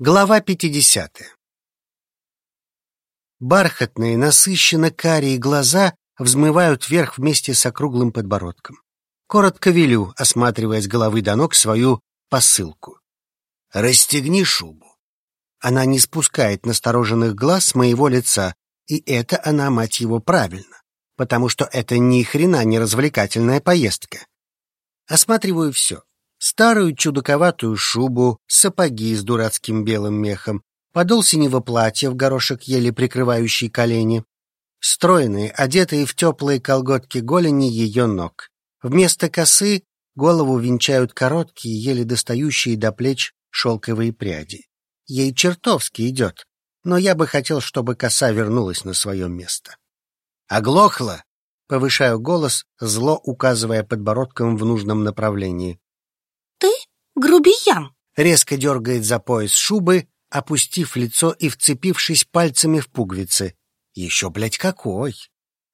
Глава 50. Бархатные, насыщенно карие глаза взмывают вверх вместе с округлым подбородком. Коротко велю, осматривая с головы до ног свою посылку. «Расстегни шубу». Она не спускает настороженных глаз с моего лица, и это она, мать его, правильно, потому что это ни хрена не развлекательная поездка. Осматриваю все старую чудаковатую шубу, сапоги с дурацким белым мехом, подол синего платья в горошек еле прикрывающий колени, стройные, одетые в теплые колготки голени ее ног. Вместо косы голову венчают короткие, еле достающие до плеч шелковые пряди. Ей чертовски идет, но я бы хотел, чтобы коса вернулась на свое место. «Оглохла!» — повышаю голос, зло указывая подбородком в нужном направлении. Ты грубиян. Резко дергает за пояс шубы, опустив лицо и вцепившись пальцами в пуговицы. Еще, блядь, какой!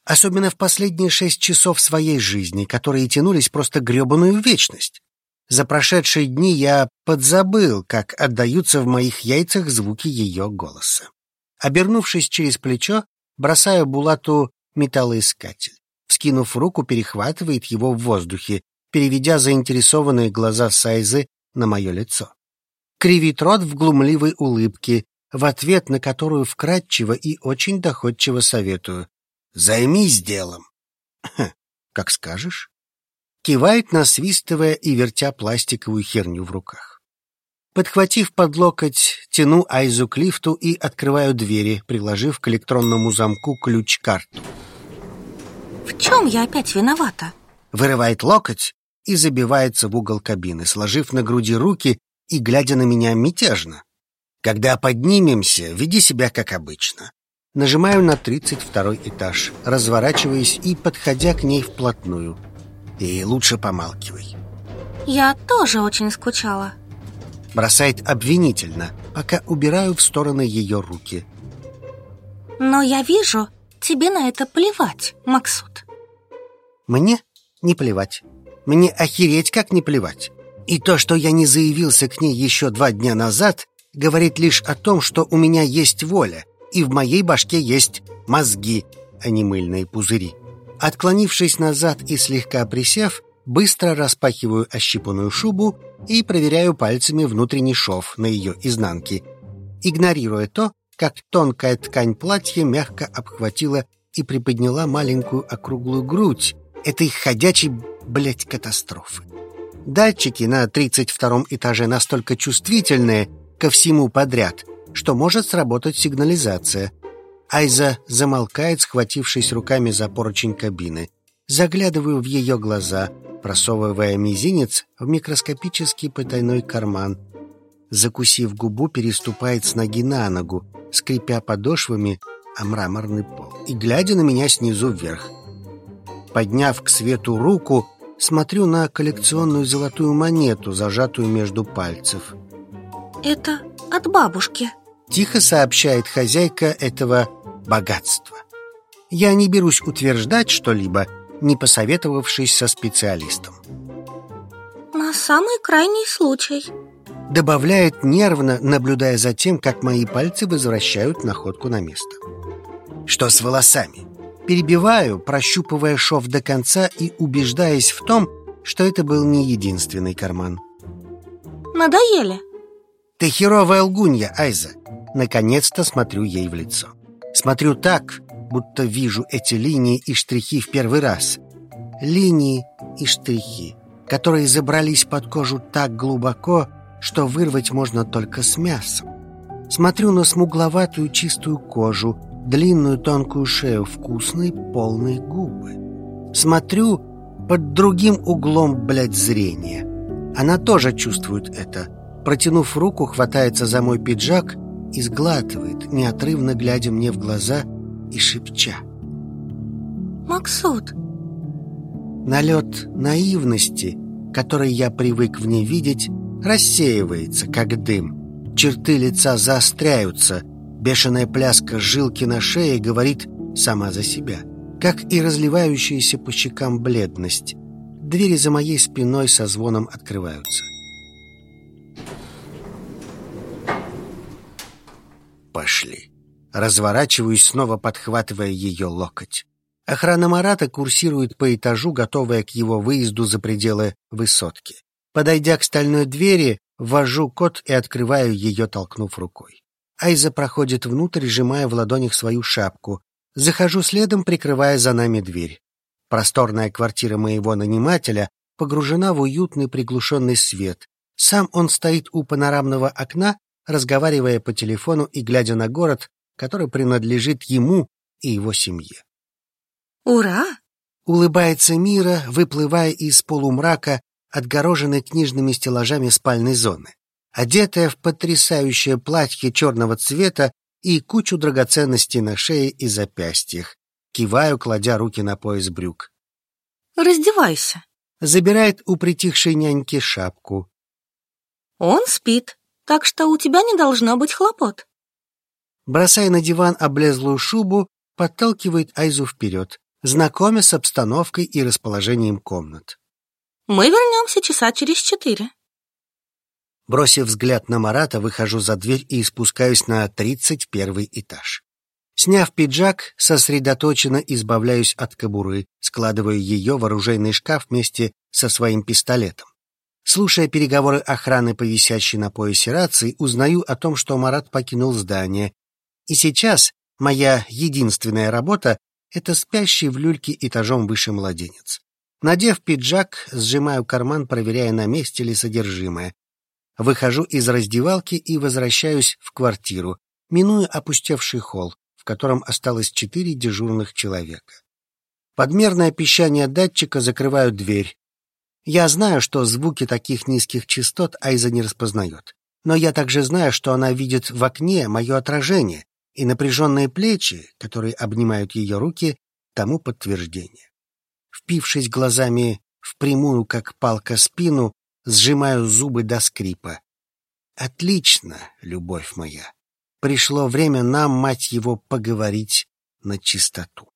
Особенно в последние шесть часов своей жизни, которые тянулись просто гребаную вечность. За прошедшие дни я подзабыл, как отдаются в моих яйцах звуки ее голоса. Обернувшись через плечо, бросаю Булату металлоискатель. Вскинув руку, перехватывает его в воздухе переведя заинтересованные глаза Сайзы на мое лицо. Кривит рот в глумливой улыбке, в ответ на которую вкратчиво и очень доходчиво советую. «Займись делом!» «Как скажешь». Кивает, насвистывая и вертя пластиковую херню в руках. Подхватив под локоть, тяну Айзу к лифту и открываю двери, приложив к электронному замку ключ-карту. «В чем я опять виновата?» Вырывает локоть, и забивается в угол кабины, сложив на груди руки и глядя на меня мятежно. Когда поднимемся, веди себя как обычно. Нажимаю на тридцать второй этаж, разворачиваясь и подходя к ней вплотную. И лучше помалкивай. Я тоже очень скучала. Бросает обвинительно, пока убираю в стороны ее руки. Но я вижу, тебе на это плевать, Максут. Мне не плевать. Мне охереть как не плевать. И то, что я не заявился к ней еще два дня назад, говорит лишь о том, что у меня есть воля, и в моей башке есть мозги, а не мыльные пузыри. Отклонившись назад и слегка присев, быстро распахиваю ощипанную шубу и проверяю пальцами внутренний шов на ее изнанке, игнорируя то, как тонкая ткань платья мягко обхватила и приподняла маленькую округлую грудь этой ходячей блять, катастрофы. Датчики на 32 этаже настолько чувствительные ко всему подряд, что может сработать сигнализация. Айза замолкает, схватившись руками за поручень кабины. Заглядываю в ее глаза, просовывая мизинец в микроскопический потайной карман. Закусив губу, переступает с ноги на ногу, скрипя подошвами о мраморный пол и глядя на меня снизу вверх. Подняв к свету руку, смотрю на коллекционную золотую монету, зажатую между пальцев. Это от бабушки. Тихо сообщает хозяйка этого богатства. Я не берусь утверждать что-либо, не посоветовавшись со специалистом. На самый крайний случай. Добавляет нервно, наблюдая за тем, как мои пальцы возвращают находку на место. Что с волосами? Перебиваю, прощупывая шов до конца и убеждаясь в том, что это был не единственный карман. Надоели? Ты херовая лгунья, Айза. Наконец-то смотрю ей в лицо. Смотрю так, будто вижу эти линии и штрихи в первый раз. Линии и штрихи, которые забрались под кожу так глубоко, что вырвать можно только с мясом. Смотрю на смугловатую чистую кожу, длинную тонкую шею, вкусные полные губы. Смотрю под другим углом, блядь, зрения. Она тоже чувствует это. Протянув руку, хватается за мой пиджак и сглатывает, неотрывно глядя мне в глаза и шепча. «Максут!» Налет наивности, который я привык в ней видеть, рассеивается, как дым. Черты лица заостряются – Бешеная пляска жилки на шее говорит сама за себя, как и разливающаяся по щекам бледность. Двери за моей спиной со звоном открываются. пошли. Разворачиваюсь, снова подхватывая ее локоть. Охрана Марата курсирует по этажу, готовая к его выезду за пределы высотки. Подойдя к стальной двери, ввожу код и открываю ее, толкнув рукой. Айза проходит внутрь, сжимая в ладонях свою шапку. Захожу следом, прикрывая за нами дверь. Просторная квартира моего нанимателя погружена в уютный приглушенный свет. Сам он стоит у панорамного окна, разговаривая по телефону и глядя на город, который принадлежит ему и его семье. «Ура!» — улыбается Мира, выплывая из полумрака, отгороженной книжными стеллажами спальной зоны. Одетая в потрясающее платье черного цвета и кучу драгоценностей на шее и запястьях. Киваю, кладя руки на пояс брюк. «Раздевайся!» Забирает у притихшей няньки шапку. «Он спит, так что у тебя не должно быть хлопот». Бросая на диван облезлую шубу, подталкивает Айзу вперед знакомя с обстановкой и расположением комнат. «Мы вернемся часа через четыре». Бросив взгляд на Марата, выхожу за дверь и спускаюсь на тридцать первый этаж. Сняв пиджак, сосредоточенно избавляюсь от кобуры, складываю ее в оружейный шкаф вместе со своим пистолетом. Слушая переговоры охраны по на поясе рации, узнаю о том, что Марат покинул здание. И сейчас моя единственная работа это спящий в люльке этажом выше младенец. Надев пиджак, сжимаю карман, проверяя, на месте ли содержимое. Выхожу из раздевалки и возвращаюсь в квартиру, минуя опустевший холл, в котором осталось четыре дежурных человека. Подмерное пищание датчика закрывают дверь. Я знаю, что звуки таких низких частот Айза не распознает. Но я также знаю, что она видит в окне мое отражение, и напряженные плечи, которые обнимают ее руки, тому подтверждение. Впившись глазами в прямую, как палка, спину, сжимаю зубы до скрипа. Отлично, любовь моя. Пришло время нам, мать его, поговорить на чистоту.